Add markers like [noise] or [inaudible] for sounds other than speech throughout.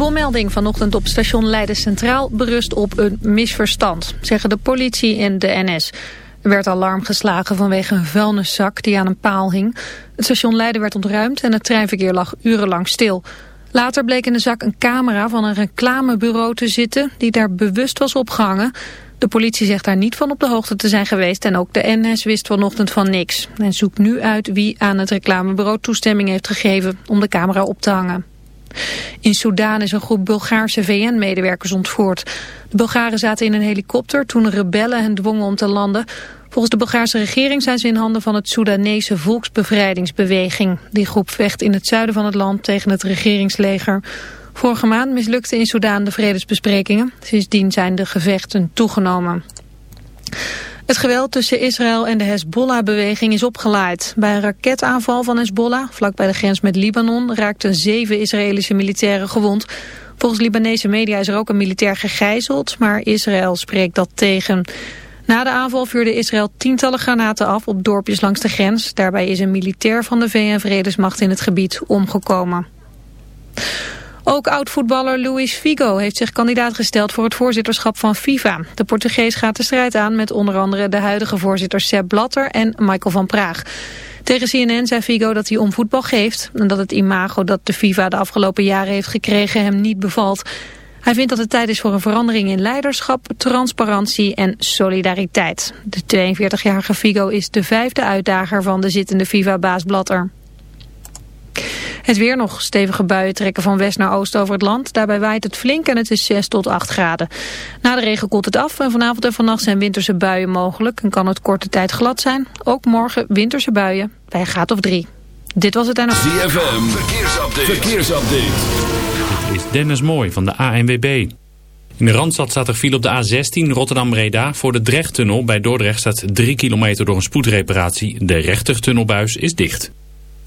bommelding vanochtend op station Leiden Centraal berust op een misverstand, zeggen de politie en de NS. Er werd alarm geslagen vanwege een vuilniszak die aan een paal hing. Het station Leiden werd ontruimd en het treinverkeer lag urenlang stil. Later bleek in de zak een camera van een reclamebureau te zitten die daar bewust was opgehangen. De politie zegt daar niet van op de hoogte te zijn geweest en ook de NS wist vanochtend van niks. En zoekt nu uit wie aan het reclamebureau toestemming heeft gegeven om de camera op te hangen. In Soedan is een groep Bulgaarse VN-medewerkers ontvoerd. De Bulgaren zaten in een helikopter toen rebellen hen dwongen om te landen. Volgens de Bulgaarse regering zijn ze in handen van het Soedanese volksbevrijdingsbeweging. Die groep vecht in het zuiden van het land tegen het regeringsleger. Vorige maand mislukten in Soedan de vredesbesprekingen. Sindsdien zijn de gevechten toegenomen. Het geweld tussen Israël en de Hezbollah-beweging is opgeleid. Bij een raketaanval van Hezbollah, vlak bij de grens met Libanon, raakten zeven Israëlische militairen gewond. Volgens Libanese media is er ook een militair gegijzeld, maar Israël spreekt dat tegen. Na de aanval vuurde Israël tientallen granaten af op dorpjes langs de grens. Daarbij is een militair van de VN-vredesmacht in het gebied omgekomen. Ook oud-voetballer Luis Figo heeft zich kandidaat gesteld voor het voorzitterschap van FIFA. De Portugees gaat de strijd aan met onder andere de huidige voorzitter Sepp Blatter en Michael van Praag. Tegen CNN zei Figo dat hij om voetbal geeft en dat het imago dat de FIFA de afgelopen jaren heeft gekregen hem niet bevalt. Hij vindt dat het tijd is voor een verandering in leiderschap, transparantie en solidariteit. De 42-jarige Figo is de vijfde uitdager van de zittende FIFA-baas Blatter. Het weer nog stevige buien trekken van west naar oost over het land. Daarbij waait het flink en het is 6 tot 8 graden. Na de regen koelt het af en vanavond en vannacht zijn winterse buien mogelijk. En kan het korte tijd glad zijn. Ook morgen winterse buien bij een graad of 3. Dit was het en ZFM, verkeersupdate. verkeersupdate. Dit is Dennis Mooi van de ANWB. In de Randstad staat er file op de A16 Rotterdam-Breda. Voor de Drechttunnel bij Dordrecht staat 3 kilometer door een spoedreparatie. De rechtertunnelbuis is dicht.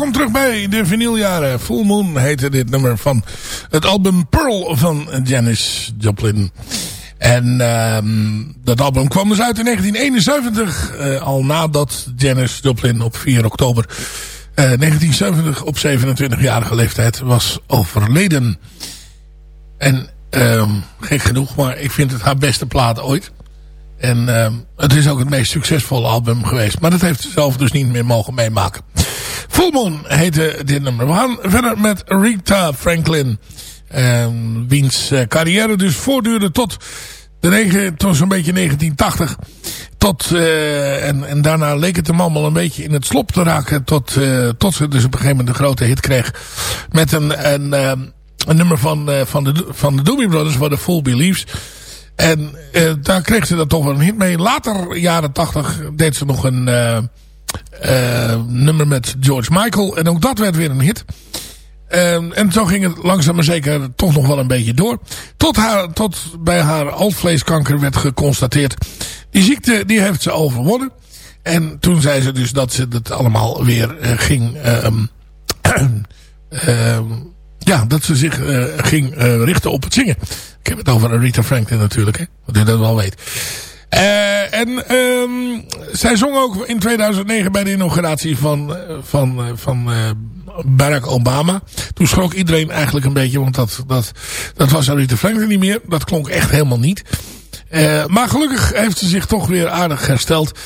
Welkom terug bij de vinyljaren. Full Moon heette dit nummer van het album Pearl van Janis Joplin. En uh, dat album kwam dus uit in 1971. Uh, eh, al nadat Janis Joplin op 4 oktober uh, eh, 1970 op 27-jarige leeftijd was overleden. En uh, gek genoeg, maar ik vind het haar beste plaat ooit. En uh, het is ook het meest succesvolle album geweest. Maar dat heeft ze zelf dus niet meer mogen meemaken. Full Moon heette dit nummer. We gaan verder met Rita Franklin. Uh, wiens uh, carrière dus voortduurde tot, de tot zo'n beetje 1980. Tot, uh, en, en daarna leek het hem allemaal een beetje in het slop te raken. Tot, uh, tot ze dus op een gegeven moment een grote hit kreeg. Met een, een, een nummer van, van, de, van de Doobie Brothers, wat de Full Believes. En uh, daar kreeg ze dan toch wel een hit mee. Later, jaren 80, deed ze nog een uh, uh, nummer met George Michael. En ook dat werd weer een hit. en zo ging het langzaam maar zeker toch nog wel een beetje door. Tot, haar, tot bij haar altvleeskanker werd geconstateerd. Die ziekte die heeft ze overwonnen. En toen zei ze dus dat ze het allemaal weer ging... [clears throat] ja, dat ze zich ging richten op het zingen. Ik heb het over Rita Franklin natuurlijk, hè. Wat u dat wel weet. Uh, en um, zij zong ook in 2009 bij de inauguratie van, eh, van, uh, van Barack Obama. Toen schrok iedereen eigenlijk een beetje, want dat, dat, dat was Rita Franklin niet meer. Dat klonk echt helemaal niet. Uh, maar gelukkig heeft ze zich toch weer aardig hersteld.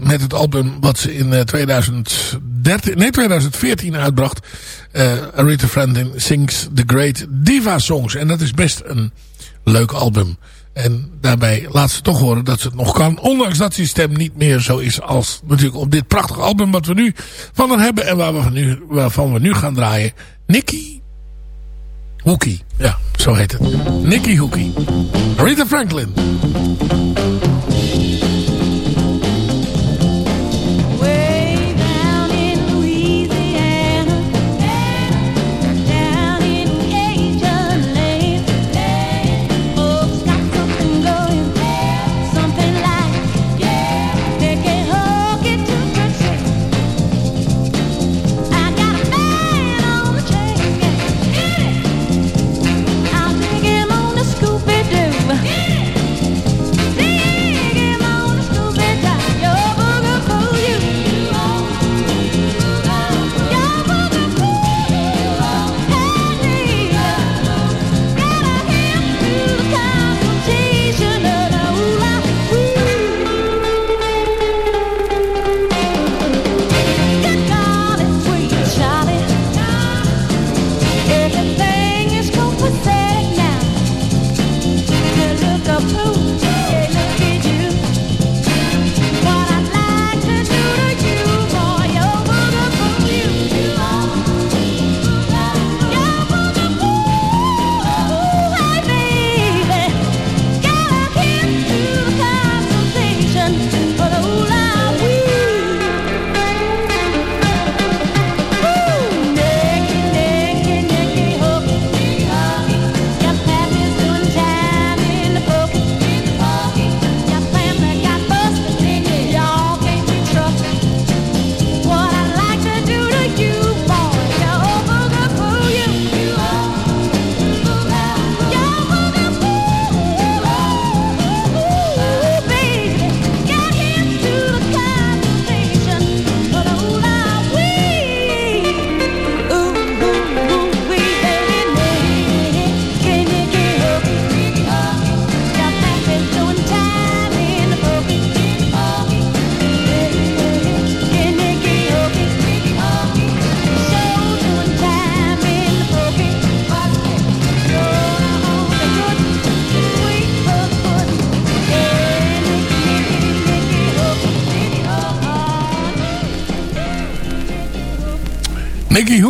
Met het album wat ze in 2013, nee, 2014 uitbracht. Uh, Aretha Franklin Sings The Great Diva Songs. En dat is best een leuk album. En daarbij laat ze toch horen dat ze het nog kan. Ondanks dat die stem niet meer zo is als natuurlijk op dit prachtige album wat we nu van haar hebben. En waar we nu, waarvan we nu gaan draaien. Nicky Hoekie. Ja, zo heet het. Nicky Hoekie. Rita Franklin.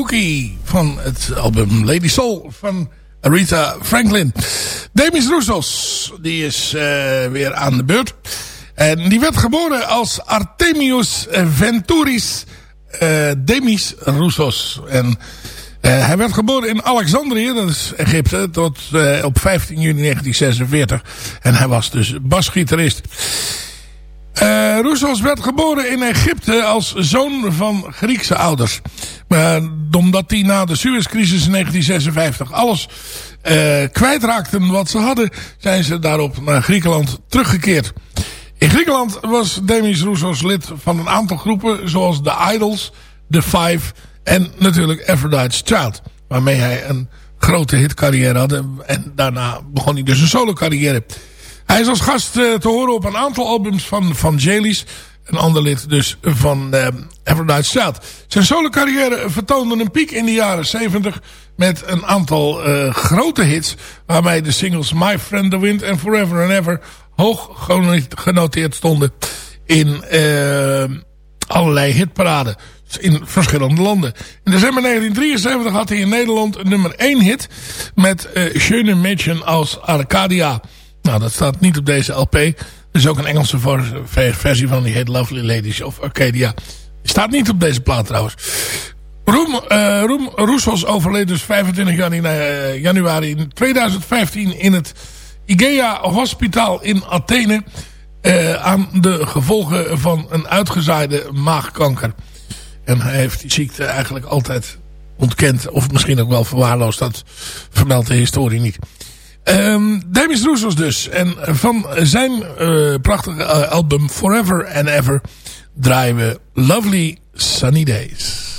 Hookey van het album Lady Soul van Aretha Franklin. Demis Roussos, die is uh, weer aan de beurt. En die werd geboren als Artemius Venturis uh, Demis Roussos. En uh, hij werd geboren in Alexandrië, dat is Egypte, tot op 15 juni 1946. En hij was dus basgitarist. Uh, Roussos werd geboren in Egypte als zoon van Griekse ouders. Uh, omdat hij na de Suezcrisis in 1956 alles uh, kwijtraakten wat ze hadden... zijn ze daarop naar Griekenland teruggekeerd. In Griekenland was Demis Roussos lid van een aantal groepen... zoals The Idols, The Five en natuurlijk Aphrodite's Child. Waarmee hij een grote hitcarrière had. En daarna begon hij dus een solo carrière... Hij is als gast uh, te horen op een aantal albums van, van Jalis. Een ander lid dus van uh, Aphrodite Child. Zijn solo carrière vertoonde een piek in de jaren 70 met een aantal uh, grote hits. Waarbij de singles My Friend the Wind en Forever and Ever hoog genoteerd stonden in uh, allerlei hitparaden in verschillende landen. In december 1973 had hij in Nederland een nummer 1 hit met uh, Schöne Mädchen als Arcadia. Nou, dat staat niet op deze LP. Er is ook een Engelse versie van die heet Lovely Ladies of Arcadia. Staat niet op deze plaat trouwens. Roem, uh, Roem Roussos overleed dus 25 januari, januari 2015 in het Igea Hospitaal in Athene. Uh, aan de gevolgen van een uitgezaaide maagkanker. En hij heeft die ziekte eigenlijk altijd ontkend. Of misschien ook wel verwaarloosd. Dat vermeldt de historie niet. Um, Demis dus. En van zijn uh, prachtige uh, album Forever and Ever draaien we Lovely Sunny Days.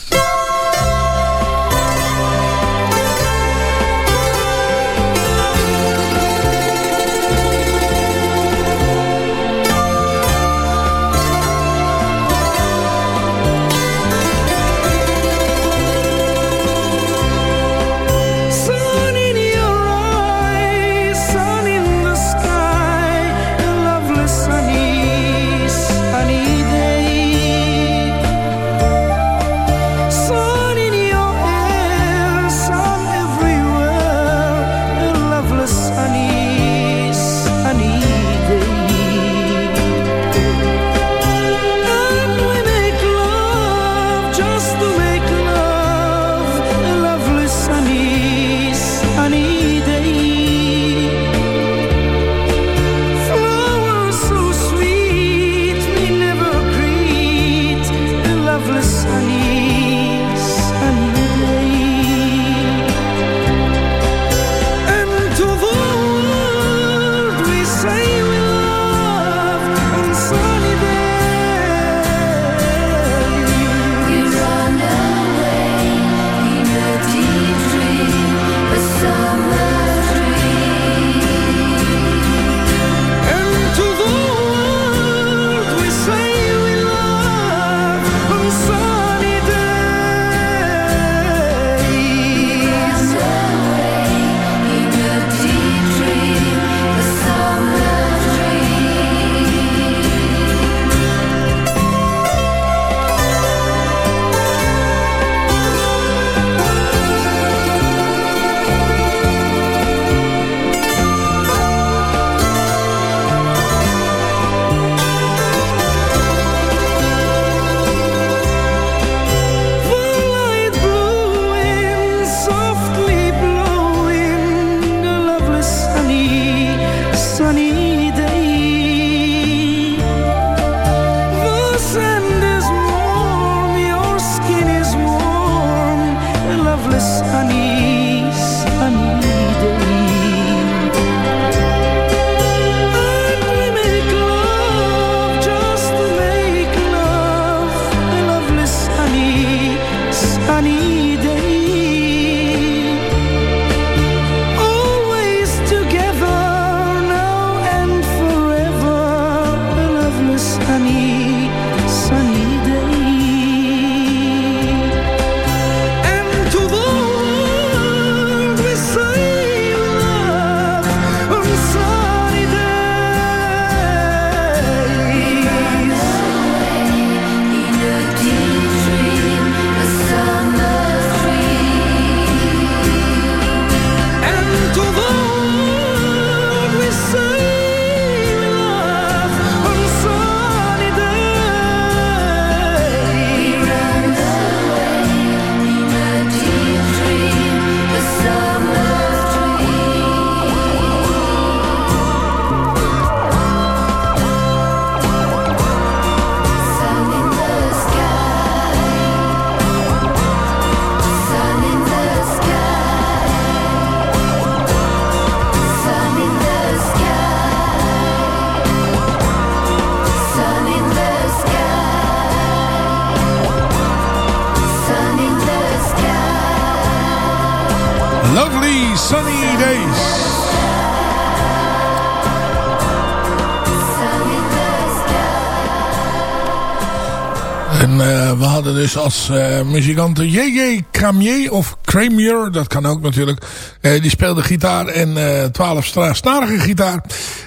Dus als uh, muzikanten J.J. Cramier of Cramier, dat kan ook natuurlijk. Uh, die speelde gitaar en uh, twaalf snarige gitaar.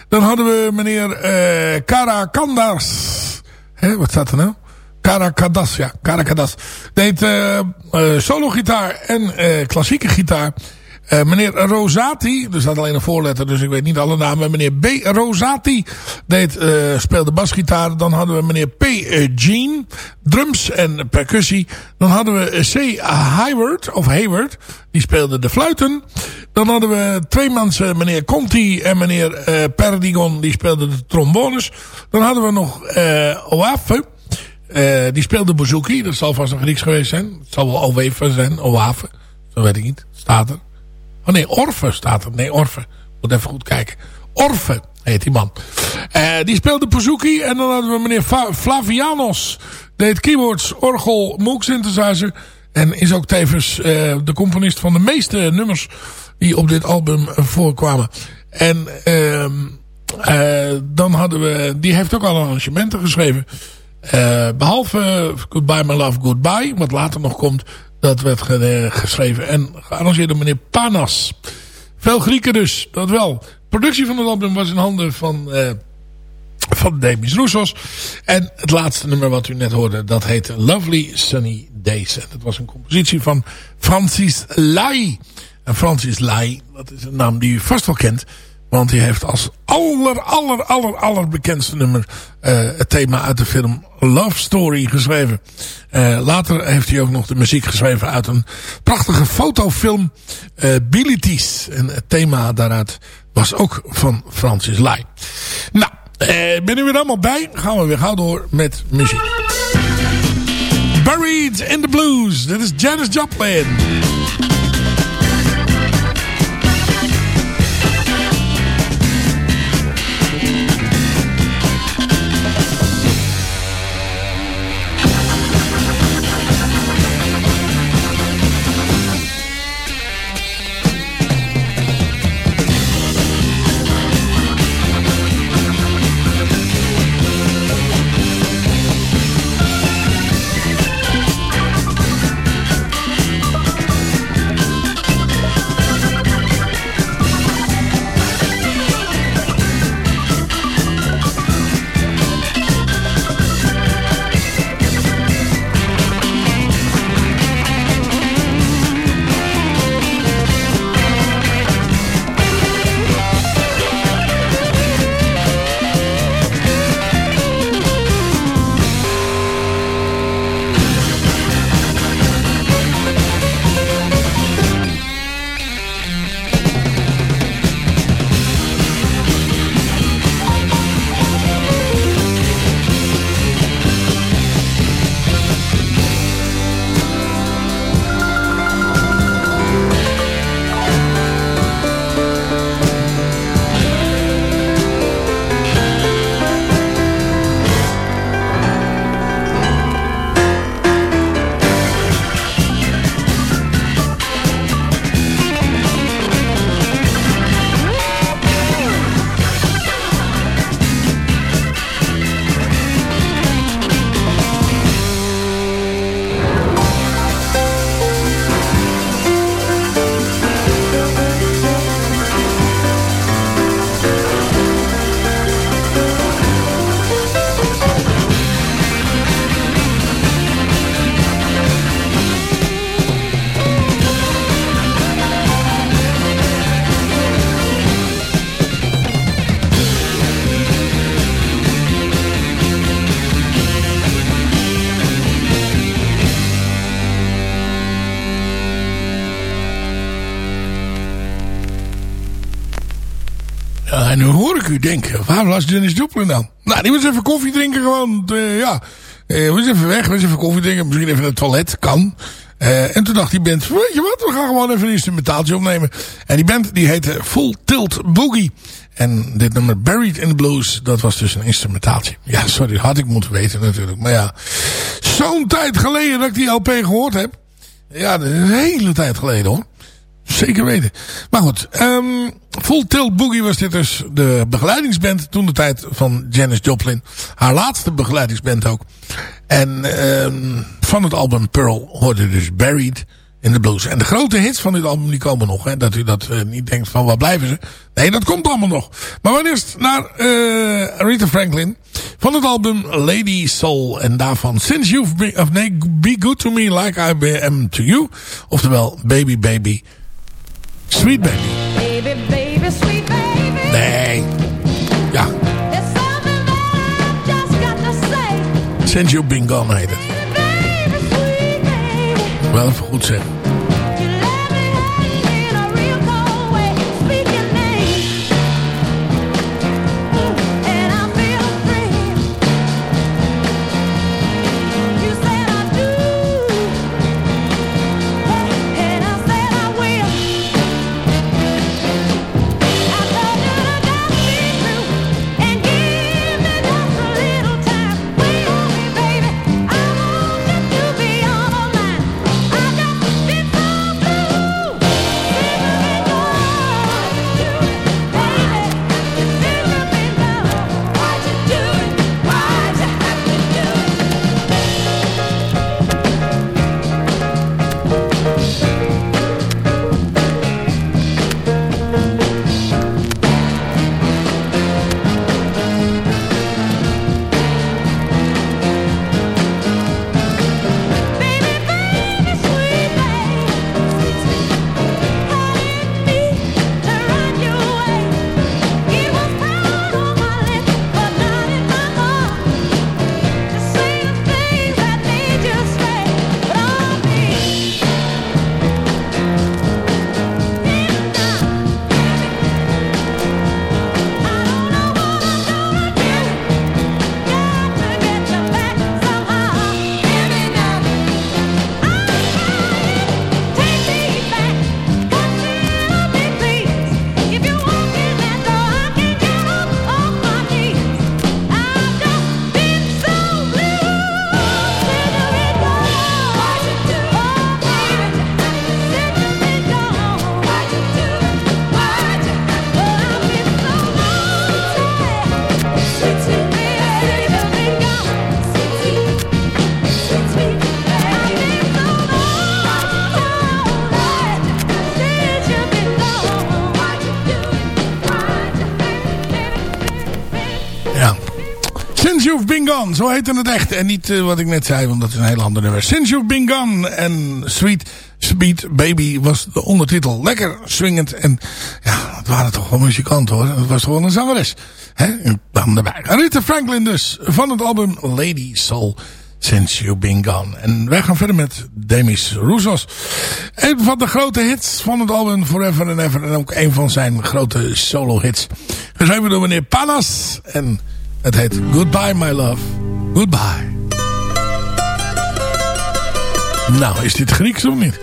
Dan hadden we meneer uh, Karakandas. Hè, wat staat er nou? Karakadas, ja, Karakadas. Deed solo gitaar en klassieke gitaar. Uh, meneer Rosati, er staat alleen een voorletter, dus ik weet niet alle namen. Meneer B. Rosati deed, uh, speelde basgitaar. Dan hadden we meneer P. Jean, drums en percussie. Dan hadden we C. Hayward, of Hayward, die speelde de fluiten. Dan hadden we twee mensen, meneer Conti en meneer uh, Perdigon, die speelden de trombones. Dan hadden we nog uh, Oafe, die speelde bouzouki. Dat zal vast nog Grieks geweest zijn. Het zal wel Owefe zijn, Oafe. Zo weet ik niet. Staat er. Oh nee, Orfe staat er. Nee, Orfe. Moet even goed kijken. Orfe heet die man. Uh, die speelde Pazuki. En dan hadden we meneer Flavianos. Deed keyboards, orgel, moog synthesizer. En is ook tevens uh, de componist van de meeste nummers die op dit album voorkwamen. En uh, dan hadden we... Die heeft ook al arrangementen geschreven. behalve Goodbye My Love Goodbye. Wat later nog komt. Dat werd geschreven en gearrangeerd door meneer Panas. Veel Grieken dus, dat wel. Productie van het album was in handen van, uh, van Demis Roussos. En het laatste nummer wat u net hoorde, dat heette Lovely Sunny Days. En dat was een compositie van Francis Lai. En Francis Lai, dat is een naam die u vast wel kent. Want hij heeft als aller, aller, aller, aller bekendste nummer uh, het thema uit de film Love Story geschreven. Uh, later heeft hij ook nog de muziek geschreven uit een prachtige fotofilm uh, Bilities. En het thema daaruit was ook van Francis Lai. Nou, ben u weer allemaal bij? Gaan we weer gauw door met muziek. Buried in the Blues. Dit is Janis Joplin. Nu hoor ik u denken, waar was Dennis Joplin dan? Nou, die was even koffie drinken gewoon. Uh, ja, uh, was even weg, was even koffie drinken. Misschien even naar het toilet, kan. Uh, en toen dacht die band, weet je wat, we gaan gewoon even een instrumentaaltje opnemen. En die band die heette Full Tilt Boogie. En dit nummer Buried in the Blues, dat was dus een instrumentaaltje. Ja, sorry, had ik moeten weten natuurlijk. Maar ja, zo'n tijd geleden dat ik die LP gehoord heb. Ja, dat is een hele tijd geleden hoor. Zeker weten. Maar goed, um, Full Tilt Boogie was dit dus de begeleidingsband toen de tijd van Janis Joplin. Haar laatste begeleidingsband ook. En um, van het album Pearl hoorde dus Buried in the Blues. En de grote hits van dit album die komen nog. Hè, dat u dat uh, niet denkt van waar blijven ze. Nee, dat komt allemaal nog. Maar we eerst naar uh, Rita Franklin. Van het album Lady Soul. En daarvan Since You've Been, of nee, Be Good To Me Like I Am To You. Oftewel Baby Baby Sweet Baby. Baby, baby, sweet baby. Nee. Ja. Since You've Been Gone heet het. Wel even goed zeggen. Gone, zo heette het echt. En niet uh, wat ik net zei, want dat is een heel ander nummer. Since You've Been Gone en Sweet Sweet Baby was de ondertitel. Lekker swingend en ja, het waren toch wel muzikanten hoor. Het was gewoon een zangeres. Hè? Dan erbij. Rita Franklin dus, van het album Lady Soul. Since You've Been Gone. En wij gaan verder met Demis Roussos. Een van de grote hits van het album Forever and Ever. En ook een van zijn grote solo hits. Geschreven door meneer Panas. En het heet Goodbye My Love. Goodbye. Nou, is dit Grieks of niet?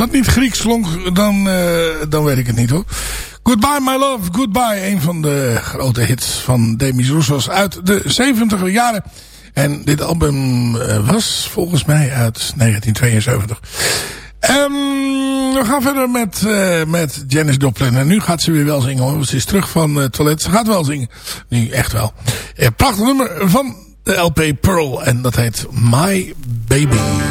Dat niet Grieks klonk, dan, eh, dan weet ik het niet hoor. Goodbye My Love, Goodbye. Een van de grote hits van Demis Roussos uit de 70er jaren. En dit album eh, was volgens mij uit 1972. Ehm, we gaan verder met, eh, met Janis Joplin. En nu gaat ze weer wel zingen hoor. Ze is terug van het toilet. Ze gaat wel zingen. Nu echt wel. Prachtig nummer van de LP Pearl. En dat heet My Baby.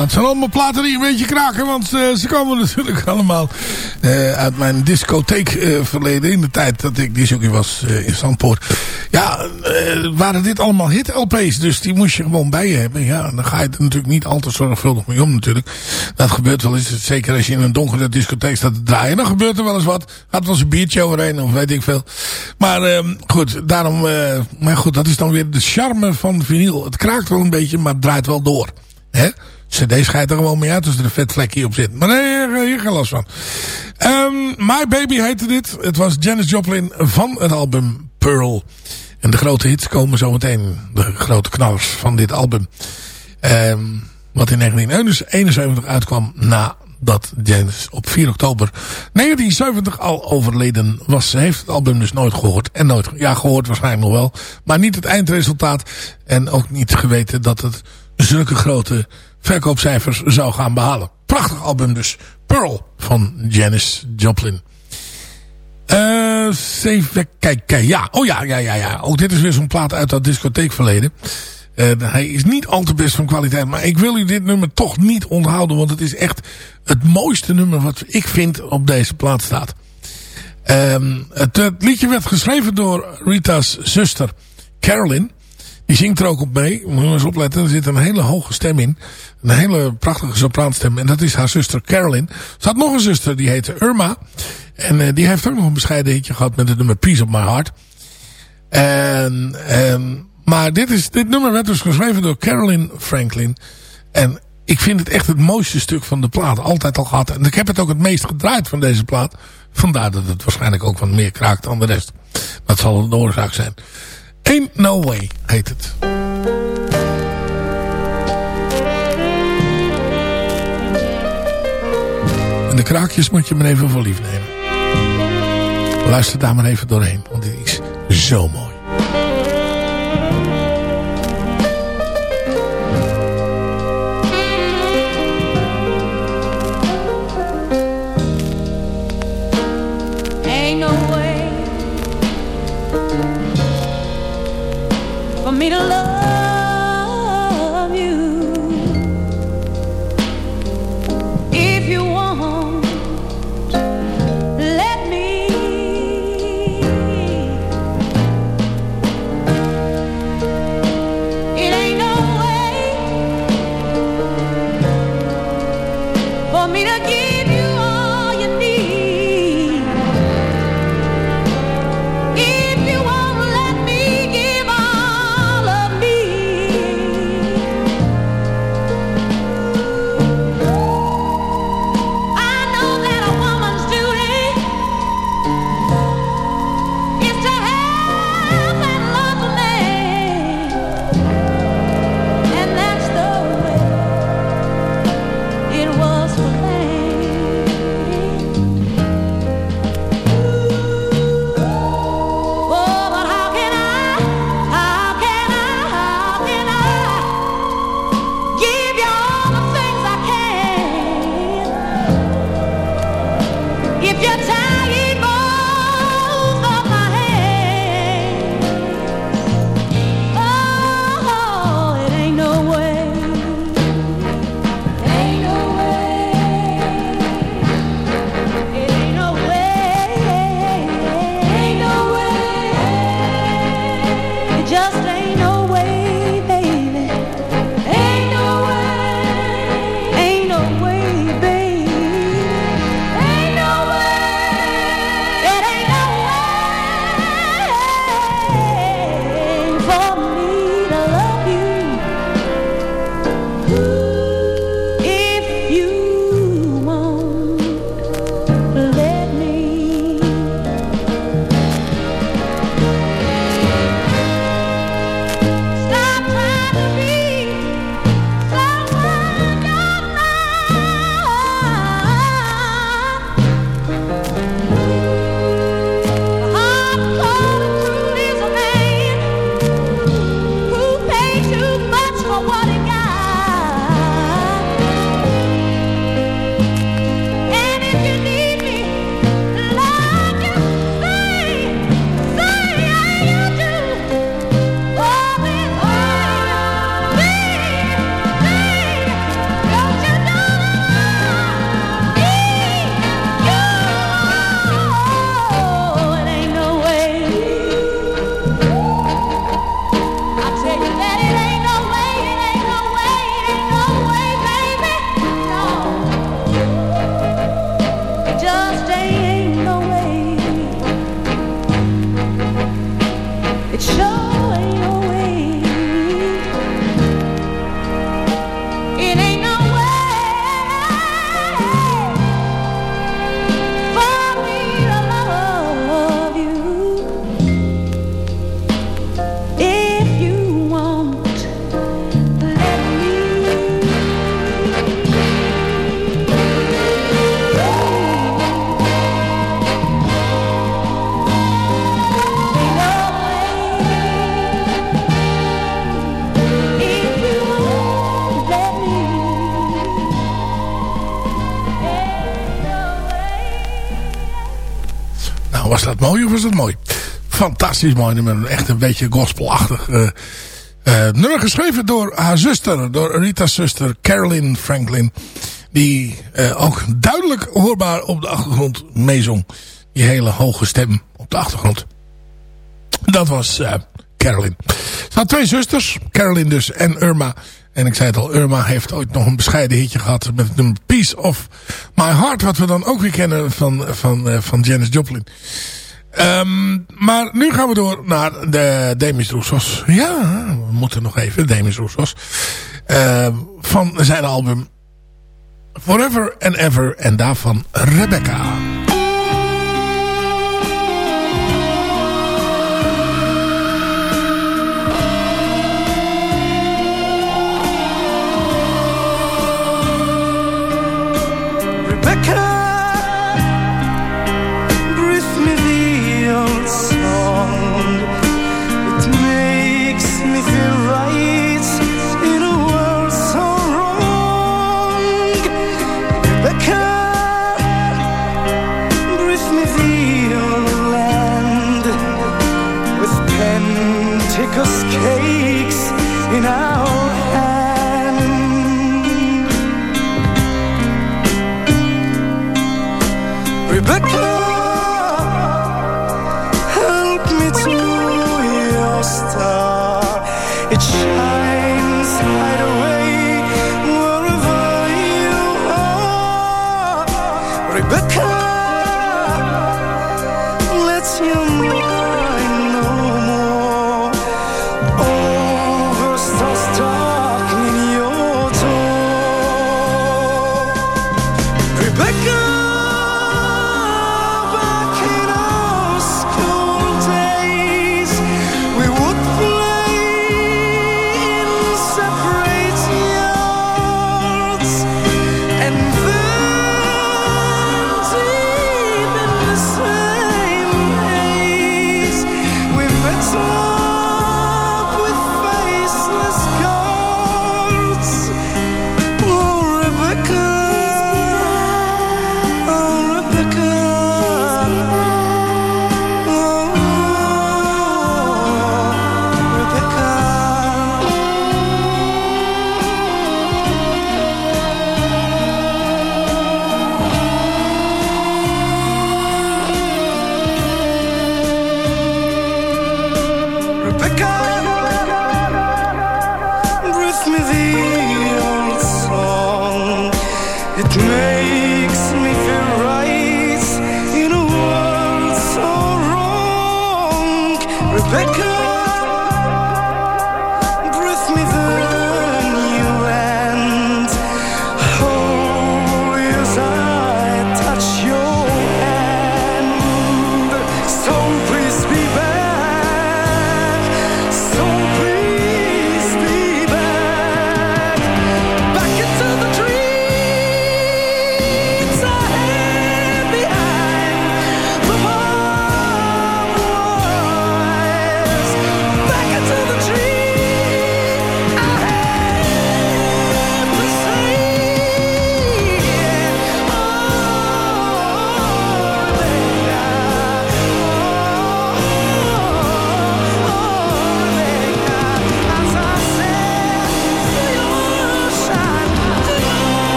Het zijn allemaal platen die een beetje kraken, want eh, ze komen [laughs] natuurlijk allemaal eh, uit mijn discotheek eh, verleden. In de tijd dat ik disjockey was in Zandpoort. Ja, waren dit allemaal hit-LP's, dus die moest je gewoon bij je hebben. Ja, dan ga je er natuurlijk niet al te zorgvuldig mee om natuurlijk. Dat gebeurt wel eens, zeker als je in een donkere discotheek staat te draaien. Dan gebeurt er wel eens wat. Gaat wel eens een biertje overheen of weet ik veel. Maar eh, goed, daarom, maar goed, dat is dan weer de charme van vinyl. Het kraakt wel een beetje, maar het draait wel door. Hè? CD schijnt er gewoon mee uit als er een vet vlekje op zit. Maar nee, hier, hier geen last van. Ehm, My Baby heette dit. Het was Janis Joplin van het album Pearl. En de grote hits komen zometeen. De grote knallers van dit album. Ehm, wat in 1971 uitkwam nadat Janis op 4 oktober 1970 al overleden was. Ze heeft het album dus nooit gehoord. En nooit, ja gehoord waarschijnlijk nog wel. Maar niet het eindresultaat. En ook niet geweten dat het zulke grote verkoopcijfers zou gaan behalen. Prachtig album dus. Pearl van Janis Joplin. Eh, even. Ja, oh ja, ja, ja, ja. Ook dit is weer zo'n plaat uit dat discotheekverleden. Eh, hij is niet al te best van kwaliteit. Maar ik wil u dit nummer toch niet onthouden. Want het is echt het mooiste nummer wat ik vind op deze plaat staat. Ehm, het, het liedje werd geschreven door Rita's zuster Carolyn. Die zingt er ook op mee. Moet je eens opletten. Er zit een hele hoge stem in. Een hele prachtige sopraanstem. En dat is haar zuster Carolyn. Ze had nog een zuster. Die heette Irma. En uh, die heeft ook nog een bescheiden hitje gehad met het nummer Peace of My Heart. En, en, maar dit, is, dit nummer werd dus geschreven door Carolyn Franklin. En ik vind het echt het mooiste stuk van de plaat. Altijd al gehad. En ik heb het ook het meest gedraaid van deze plaat. Vandaar dat het waarschijnlijk ook wat meer kraakt dan de rest. Dat zal de oorzaak zijn. Ain't No Way heet het. En de kraakjes moet je maar even voor lief nemen. Luister daar maar even doorheen, want dit is zo mooi. Was dat mooi? Fantastisch mooi nummer. Echt een beetje gospelachtig. eh eh, nummer geschreven door haar zuster. Door Rita's zuster Carolyn Franklin. Die eh, ook duidelijk hoorbaar op de achtergrond meezong. Die hele hoge stem op de achtergrond. Dat was Carolyn. Ze had twee zusters. Carolyn dus en Irma. En ik zei het al, Irma heeft ooit nog een bescheiden hitje gehad met nummer Piece of My Heart. Wat we dan ook weer kennen van, van, van Janis Joplin. Ehm, maar nu gaan we door naar de Demis Roussos. Ja, we moeten nog even, Demis Roussos. Ehm, van zijn album Forever and Ever. En daarvan Rebecca. Rebecca,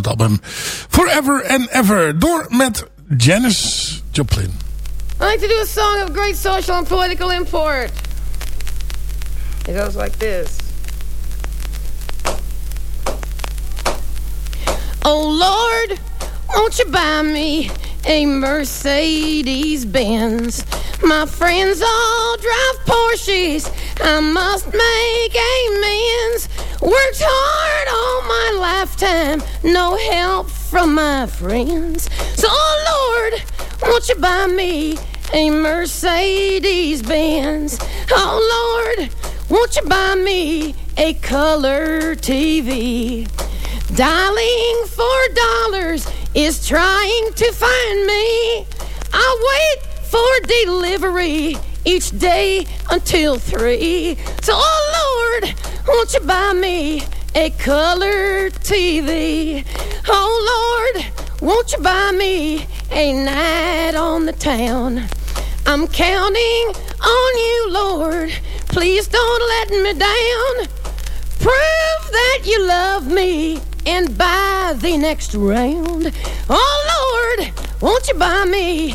het album Forever and Ever. Door met Janis Joplin. I like to do a song of great social and political import. It goes like this. Oh Lord, won't you buy me a Mercedes Benz? My friends all drive Porsches. I must make amends. Worked hard all my lifetime, no help from my friends. So, oh Lord, won't you buy me a Mercedes Benz? Oh Lord, won't you buy me a color TV? Dialing for dollars is trying to find me. I wait for delivery each day until three. So, oh Lord, won't you buy me a color TV? Oh Lord, won't you buy me a night on the town? I'm counting on you, Lord. Please don't let me down. Prove that you love me and buy the next round. Oh Lord, won't you buy me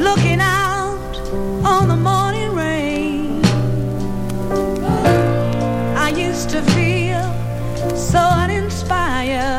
Looking out on the morning rain. I used to feel so uninspired.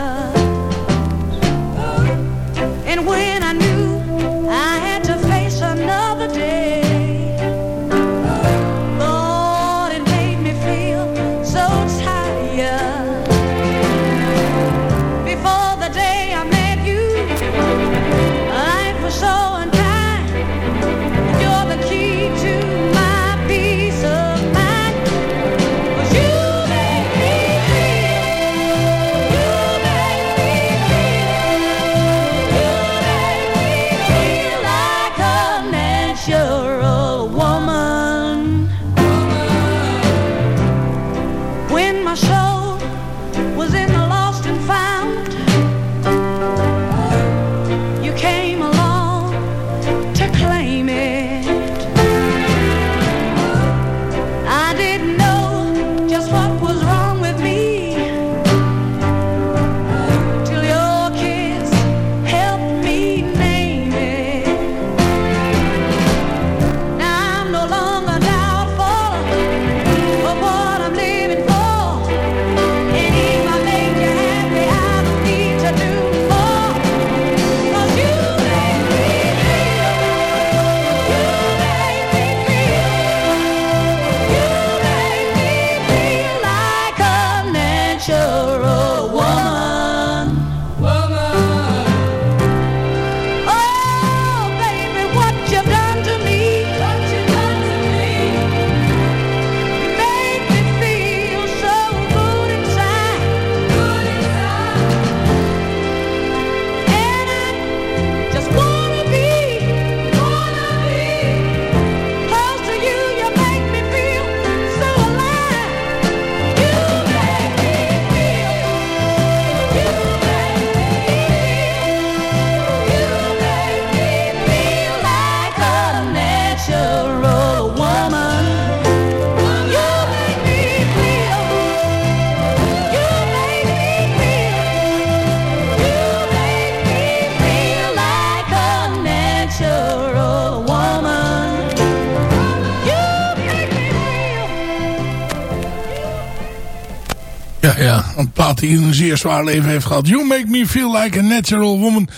Een plaat die een zeer zwaar leven heeft gehad. You Make Me Feel Like a Natural Woman.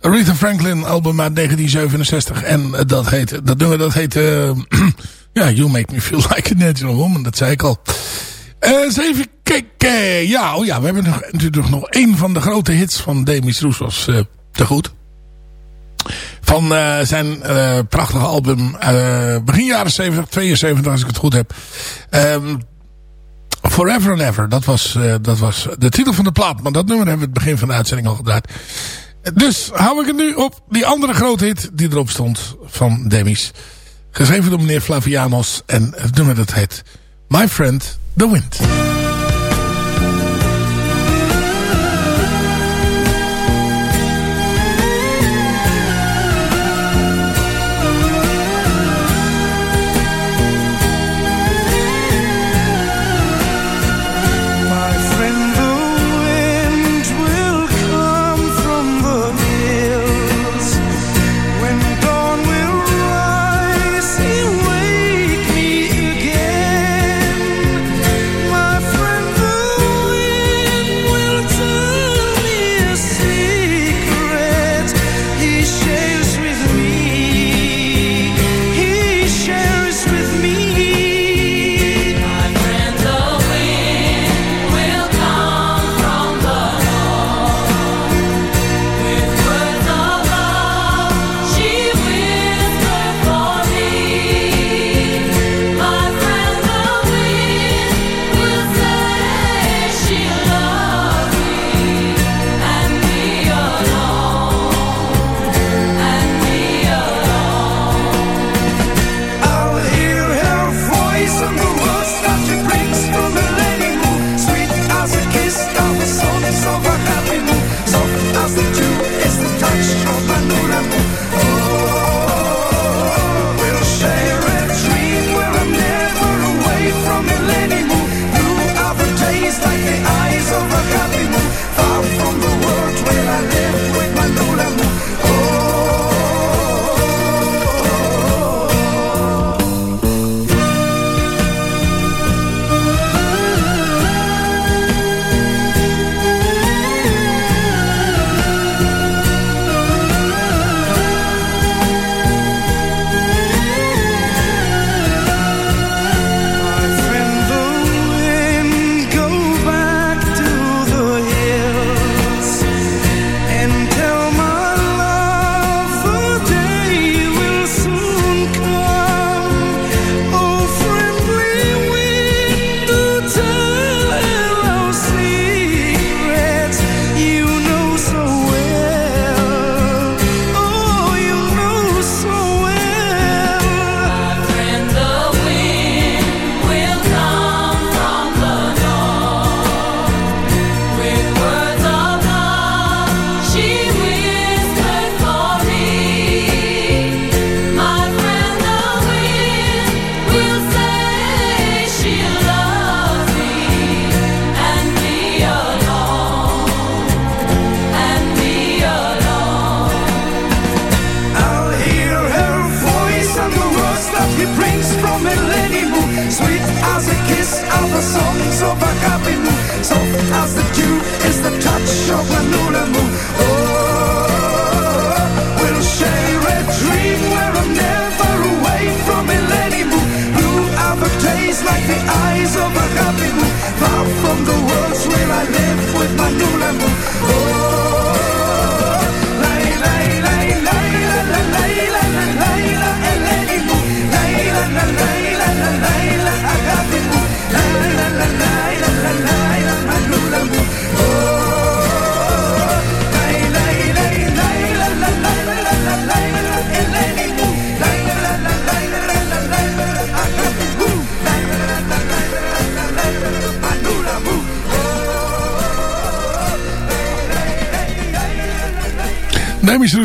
Aretha Franklin album uit 1967. En dat heet, dat nummer dat heet, eh, [clears throat] ja, You Make Me Feel Like a Natural Woman. Dat zei ik al. Eh, even kijken. Ja, oh ja, we hebben nog, natuurlijk nog één van de grote hits van Demis Roussos eh te goed. Van zijn prachtige album begin jaren 70, 72 als ik het goed heb. Ehm Forever and Ever, dat was, eh, dat was de titel van de plaat. Maar dat nummer hebben we het begin van de uitzending al gedraaid. Dus hou ik het nu op die andere grote hit die erop stond van Demis. Geschreven door meneer Flavianos. En het nummer dat heet My Friend The Wind.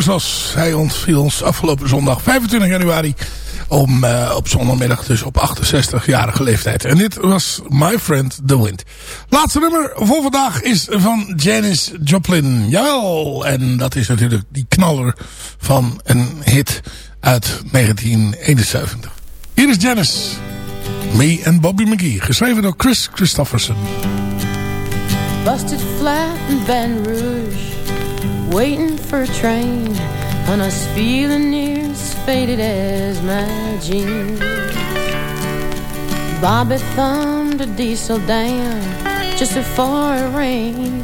Roussos. Hij ontviel ons afgelopen zondag 25 januari. Om, eh, op zondagmiddag dus op 68-jarige leeftijd. En dit was My Friend The Wind. Laatste nummer voor vandaag is van Janis Joplin. Jawel. En dat is natuurlijk die knaller van een hit uit 1971. Hier is Janis. Me and Bobby McGee. Geschreven door Chris Christofferson. Busted flat in Baton Rouge, waiting for a train, I was feeling near as faded as my jeans. Bobby thumbed a diesel down just before it rained,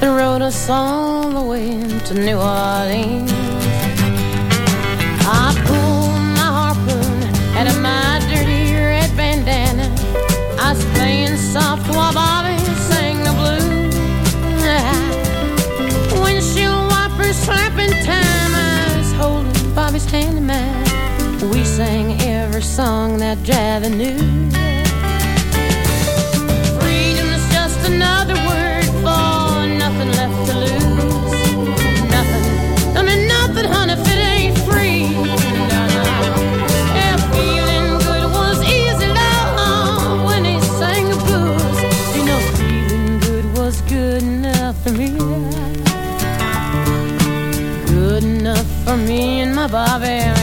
and rode us all the way to New Orleans. I pulled my harpoon out of my dirty red bandana. I was playing soft while Bobby song that Javi knew. Freedom is just another word for nothing left to lose. Nothing, I mean nothing, honey, if it ain't free. Yeah, feeling good was easy, love, when he sang the blues. You know, feeling good was good enough for me. Good enough for me and my Bobby,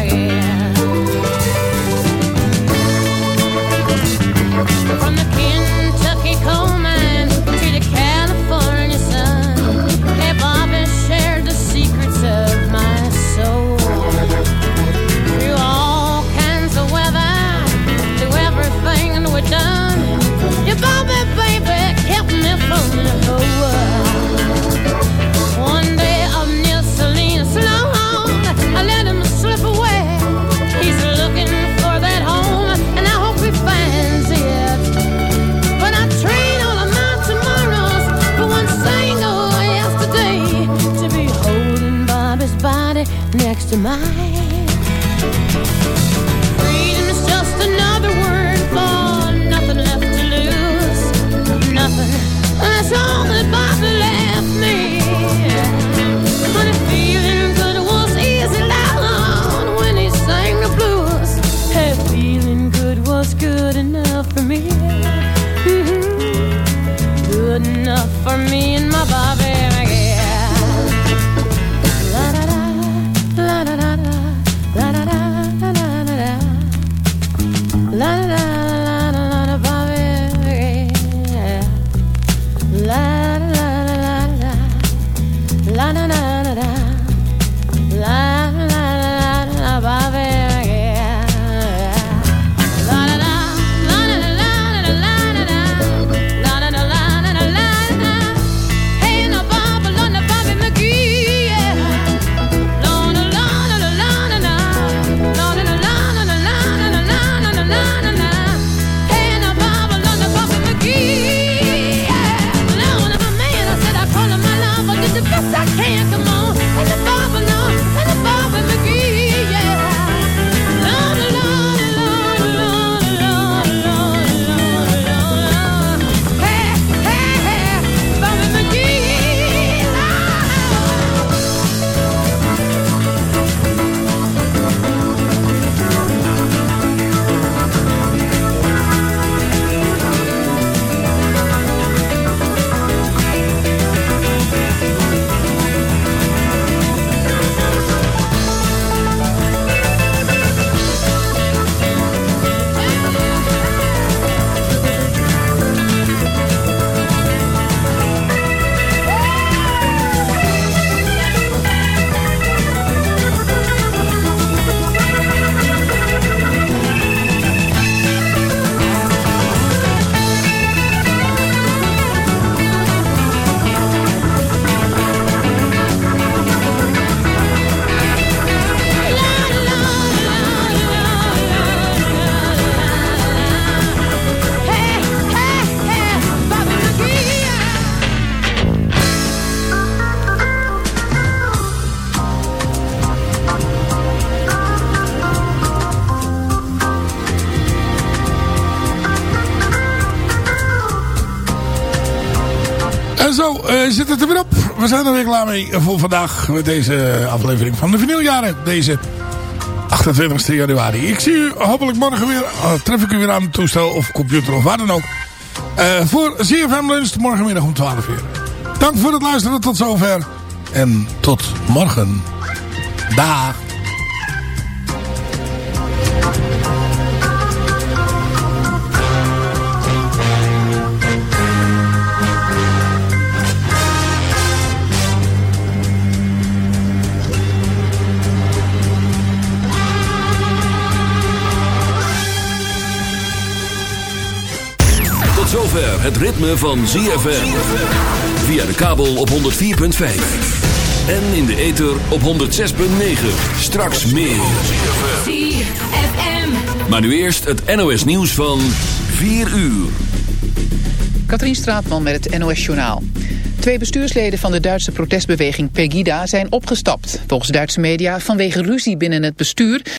We zijn er weer klaar mee voor vandaag. Met deze aflevering van de vinyljaren. Deze 28 januari. Ik zie u hopelijk morgen weer. eh, tref ik u weer aan het toestel of computer of waar dan ook. Eh, voor ZFM Lunch morgenmiddag om 12 uur. Dank voor het luisteren tot zover. En tot morgen. Dag. Het ritme van ZFM. Via de kabel op 104.5. En in de ether op 106.9. Straks meer. Maar nu eerst het NOS nieuws van 4 uur. Katrien Straatman met het NOS Journaal. Twee bestuursleden van de Duitse protestbeweging Pegida zijn opgestapt. Volgens Duitse media vanwege ruzie binnen het bestuur...